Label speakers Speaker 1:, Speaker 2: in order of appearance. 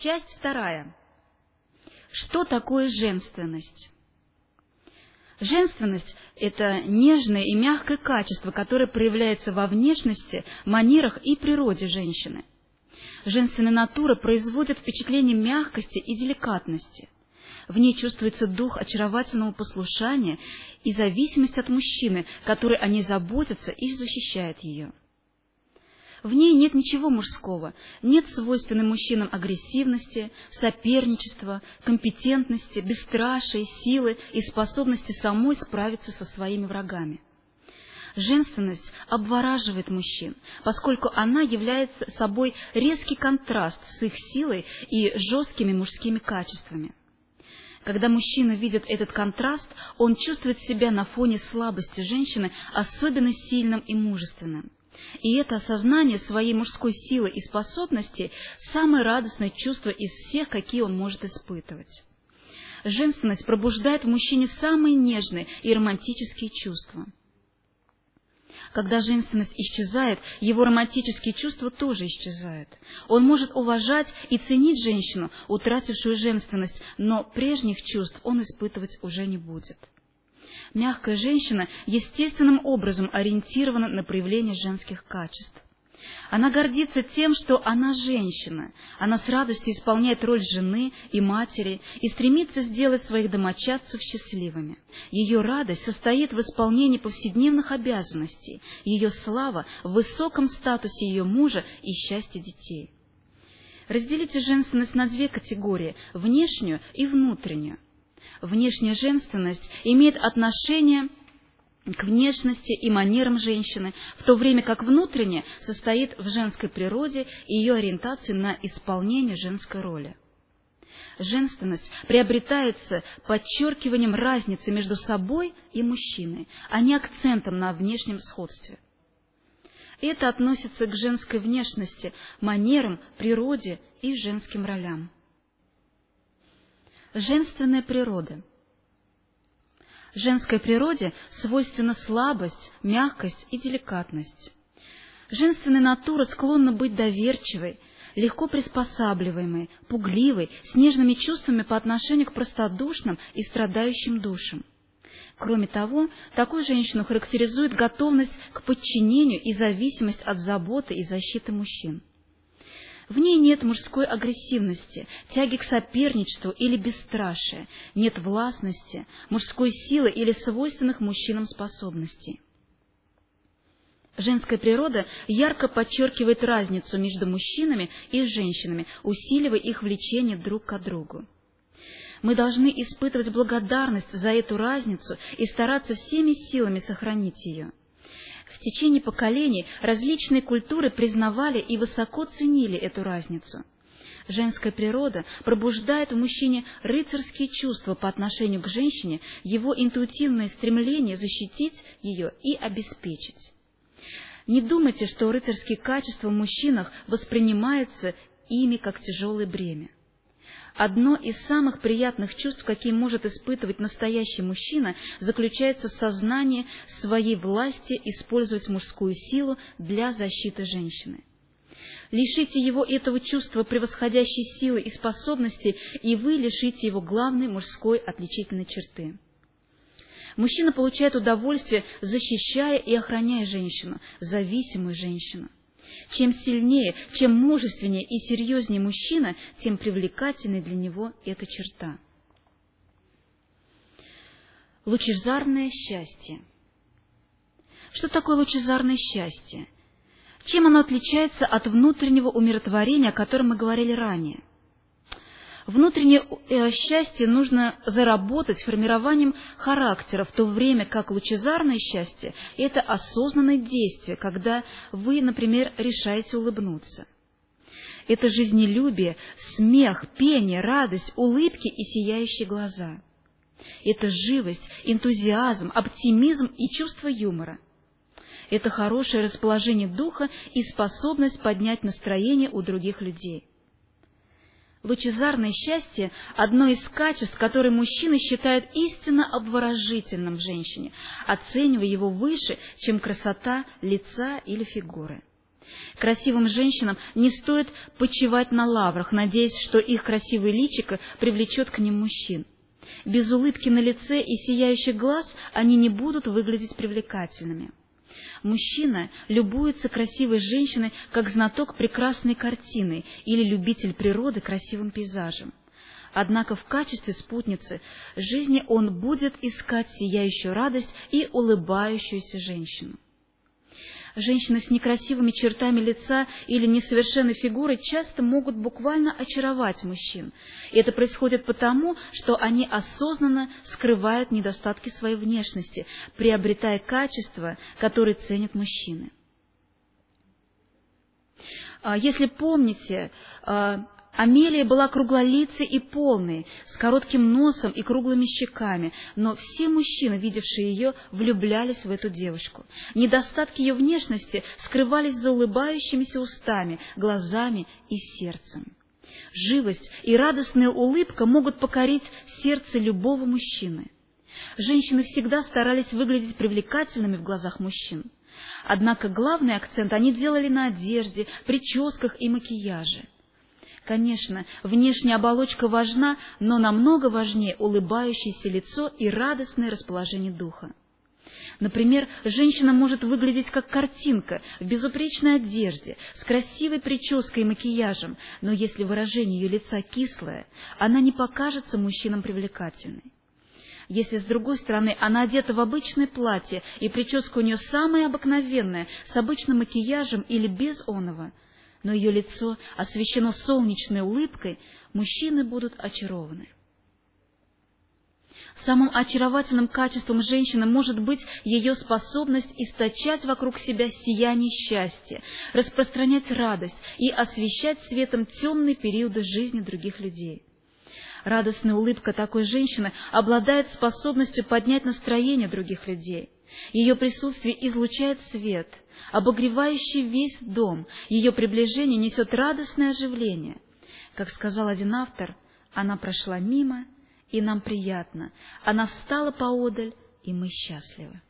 Speaker 1: Часть вторая. Что такое женственность? Женственность – это нежное и мягкое качество, которое проявляется во внешности, манерах и природе женщины. Женственная натура производит впечатление мягкости и деликатности. В ней чувствуется дух очаровательного послушания и зависимость от мужчины, который о ней заботится и защищает ее. В ней нет ничего мужского, нет свойственной мужчинам агрессивности, соперничества, компетентности, бесстрашия, силы и способности самой справиться со своими врагами. Женственность обвораживает мужчин, поскольку она является собой резкий контраст с их силой и жесткими мужскими качествами. Когда мужчина видит этот контраст, он чувствует себя на фоне слабости женщины особенно сильным и мужественным. И это осознание своей мужской силы и способности – самое радостное чувство из всех, какие он может испытывать. Женственность пробуждает в мужчине самые нежные и романтические чувства. Когда женственность исчезает, его романтические чувства тоже исчезают. Он может уважать и ценить женщину, утратившую женственность, но прежних чувств он испытывать уже не будет мягкая женщина естественным образом ориентирована на проявление женских качеств. Она гордится тем, что она женщина. Она с радостью исполняет роль жены и матери и стремится сделать своих домочадцев счастливыми. Ее радость состоит в исполнении повседневных обязанностей, ее слава в высоком статусе ее мужа и счастье детей. Разделите женственность на две категории – внешнюю и внутреннюю внешняя женственность имеет отношение к внешности и манерам женщины, в то время как внутренняя состоит в женской природе и ее ориентации на исполнение женской роли. Женственность приобретается подчеркиванием разницы между собой и мужчиной, а не акцентом на внешнем сходстве. Это относится к женской внешности, манерам, природе и женским ролям. Женственная природа. Женской природе свойственна слабость, мягкость и деликатность. Женственная натура склонна быть доверчивой, легко приспосабливаемой, пугливой, с нежными чувствами по отношению к простодушным и страдающим душам. Кроме того, такую женщину характеризует готовность к подчинению и зависимость от заботы и защиты мужчин. В ней нет мужской агрессивности, тяги к соперничеству или бесстрашия, нет властности, мужской силы или свойственных мужчинам способностей. Женская природа ярко подчеркивает разницу между мужчинами и женщинами, усиливая их влечение друг к другу. Мы должны испытывать благодарность за эту разницу и стараться всеми силами сохранить ее. В течение поколений различные культуры признавали и высоко ценили эту разницу. Женская природа пробуждает в мужчине рыцарские чувства по отношению к женщине, его интуитивное стремление защитить ее и обеспечить. Не думайте, что рыцарские качества в мужчинах воспринимаются ими как тяжелое бремя. Одно из самых приятных чувств, какие может испытывать настоящий мужчина, заключается в сознании своей власти использовать мужскую силу для защиты женщины. Лишите его этого чувства превосходящей силы и способности, и вы лишите его главной мужской отличительной черты. Мужчина получает удовольствие, защищая и охраняя женщину, зависимую женщину. Чем сильнее, чем мужественнее и серьезнее мужчина, тем привлекательнее для него эта черта. Лучезарное счастье. Что такое лучезарное счастье? Чем оно отличается от внутреннего умиротворения, о котором мы говорили ранее? Внутреннее э, счастье нужно заработать формированием характера, в то время как лучезарное счастье – это осознанное действие, когда вы, например, решаете улыбнуться. Это жизнелюбие, смех, пение, радость, улыбки и сияющие глаза. Это живость, энтузиазм, оптимизм и чувство юмора. Это хорошее расположение духа и способность поднять настроение у других людей. Лучезарное счастье – одно из качеств, которые мужчины считают истинно обворожительным в женщине, оценивая его выше, чем красота лица или фигуры. Красивым женщинам не стоит почивать на лаврах, надеясь, что их красивое личико привлечет к ним мужчин. Без улыбки на лице и сияющих глаз они не будут выглядеть привлекательными. Мужчина любуется красивой женщиной как знаток прекрасной картины или любитель природы красивым пейзажем. Однако в качестве спутницы жизни он будет искать сияющую радость и улыбающуюся женщину. Женщины с некрасивыми чертами лица или несовершенной фигурой часто могут буквально очаровать мужчин. И это происходит потому, что они осознанно скрывают недостатки своей внешности, приобретая качества, которые ценят мужчины. А, если помните, а, Амелия была круглолицей и полной, с коротким носом и круглыми щеками, но все мужчины, видевшие ее, влюблялись в эту девушку. Недостатки ее внешности скрывались за улыбающимися устами, глазами и сердцем. Живость и радостная улыбка могут покорить сердце любого мужчины. Женщины всегда старались выглядеть привлекательными в глазах мужчин. Однако главный акцент они делали на одежде, прическах и макияже. Конечно, внешняя оболочка важна, но намного важнее улыбающееся лицо и радостное расположение духа. Например, женщина может выглядеть как картинка, в безупречной одежде, с красивой прической и макияжем, но если выражение ее лица кислое, она не покажется мужчинам привлекательной. Если, с другой стороны, она одета в обычное платье, и прическа у нее самая обыкновенная, с обычным макияжем или без оного – но ее лицо освещено солнечной улыбкой, мужчины будут очарованы. Самым очаровательным качеством женщины может быть ее способность источать вокруг себя сияние счастья, распространять радость и освещать светом темные периоды жизни других людей. Радостная улыбка такой женщины обладает способностью поднять настроение других людей. Ее присутствие излучает свет, обогревающий весь дом. Ее приближение несет радостное оживление. Как сказал один автор, она прошла мимо, и нам приятно. Она встала поодаль, и мы счастливы.